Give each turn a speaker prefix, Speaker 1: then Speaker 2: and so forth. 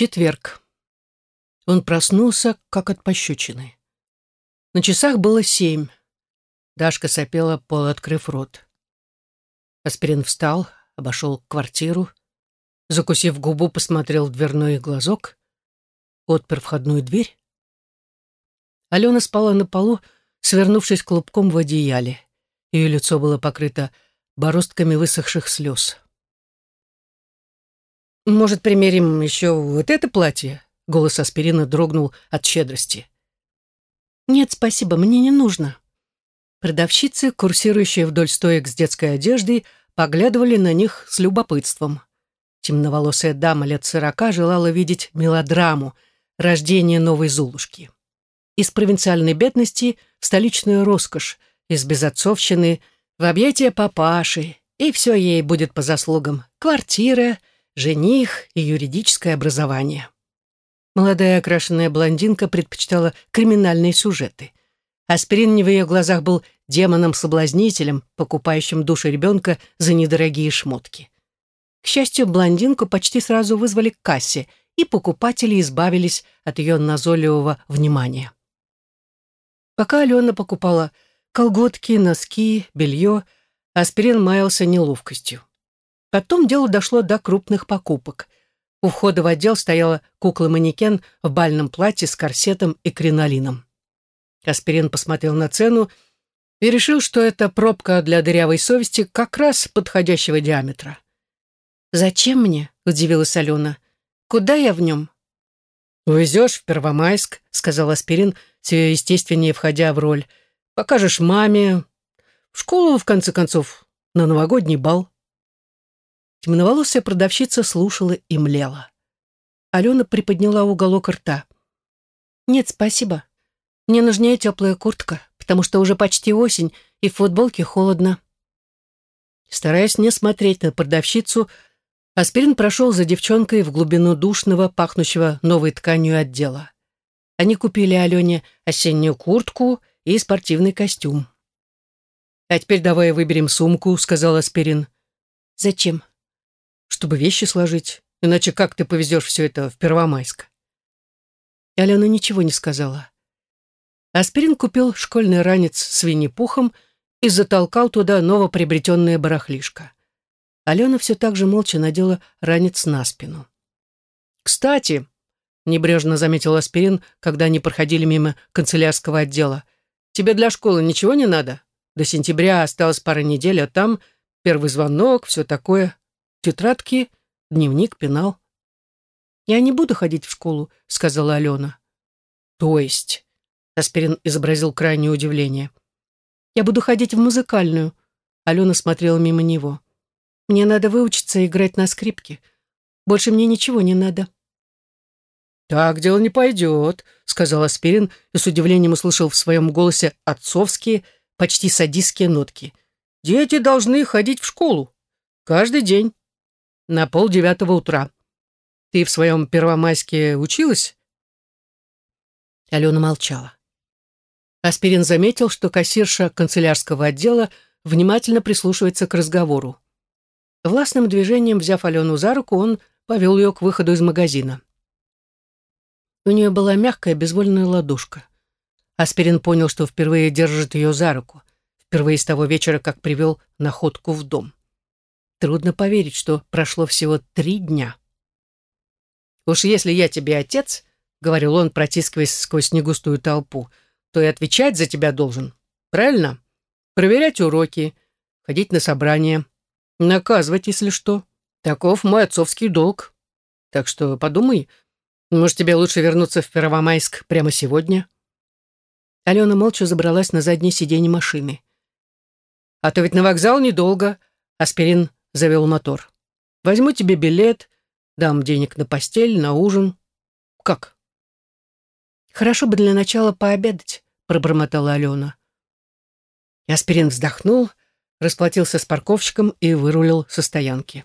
Speaker 1: Четверг. Он проснулся, как от пощечины. На часах было семь. Дашка сопела, полуоткрыв рот. Аспирин встал, обошел квартиру, закусив губу, посмотрел в дверной глазок, отпер входную дверь. Алена спала на полу, свернувшись клубком в одеяле. Ее лицо было покрыто бороздками высохших слез. «Может, примерим еще вот это платье?» Голос аспирина дрогнул от щедрости. «Нет, спасибо, мне не нужно». Продавщицы, курсирующие вдоль стоек с детской одеждой, поглядывали на них с любопытством. Темноволосая дама лет сорока желала видеть мелодраму, рождение новой Зулушки. Из провинциальной бедности в столичную роскошь, из безотцовщины в объятия папаши, и все ей будет по заслугам. Квартира, жених и юридическое образование. Молодая окрашенная блондинка предпочитала криминальные сюжеты. Аспирин в ее глазах был демоном-соблазнителем, покупающим души ребенка за недорогие шмотки. К счастью, блондинку почти сразу вызвали к кассе, и покупатели избавились от ее назойливого внимания. Пока Алена покупала колготки, носки, белье, Аспирин маялся неловкостью. Потом дело дошло до крупных покупок. У входа в отдел стояла кукла-манекен в бальном платье с корсетом и кринолином. Аспирин посмотрел на цену и решил, что это пробка для дырявой совести как раз подходящего диаметра. «Зачем мне?» — удивилась Алена. «Куда я в нем?» «Увезешь в Первомайск», — сказал Аспирин, все естественнее входя в роль. «Покажешь маме. В школу, в конце концов, на новогодний бал». Темноволосая продавщица слушала и млела. Алена приподняла уголок рта. «Нет, спасибо. Мне нужнее теплая куртка, потому что уже почти осень, и в футболке холодно». Стараясь не смотреть на продавщицу, Аспирин прошел за девчонкой в глубину душного, пахнущего новой тканью отдела. Они купили Алене осеннюю куртку и спортивный костюм. «А теперь давай выберем сумку», — сказал Аспирин. «Зачем?» Чтобы вещи сложить. Иначе как ты повезешь все это в Первомайск?» И Алена ничего не сказала. Аспирин купил школьный ранец с Винни-Пухом и затолкал туда новоприобретенное барахлишко. Алена все так же молча надела ранец на спину. «Кстати», — небрежно заметил Аспирин, когда они проходили мимо канцелярского отдела, «тебе для школы ничего не надо? До сентября осталось пара недель, а там первый звонок, все такое тетрадки, дневник, пенал. «Я не буду ходить в школу», — сказала Алена. «То есть?» — Аспирин изобразил крайнее удивление. «Я буду ходить в музыкальную», — Алена смотрела мимо него. «Мне надо выучиться играть на скрипке. Больше мне ничего не надо». «Так дело не пойдет», — сказал Аспирин и с удивлением услышал в своем голосе отцовские, почти садистские нотки. «Дети должны ходить в школу. Каждый день на полдевятого утра. Ты в своем первомайске училась?» Алена молчала. Аспирин заметил, что кассирша канцелярского отдела внимательно прислушивается к разговору. Властным движением, взяв Алену за руку, он повел ее к выходу из магазина. У нее была мягкая, безвольная ладошка. Аспирин понял, что впервые держит ее за руку, впервые с того вечера, как привел находку в дом. Трудно поверить, что прошло всего три дня. «Уж если я тебе отец», — говорил он, протискиваясь сквозь негустую толпу, «то и отвечать за тебя должен. Правильно? Проверять уроки, ходить на собрания, наказывать, если что. Таков мой отцовский долг. Так что подумай, может, тебе лучше вернуться в Первомайск прямо сегодня?» Алена молча забралась на заднее сиденье машины. «А то ведь на вокзал недолго», — Аспирин завел мотор. «Возьму тебе билет, дам денег на постель, на ужин. Как?» «Хорошо бы для начала пообедать», — пробормотала Алена. Аспирин вздохнул, расплатился с парковщиком и вырулил со стоянки.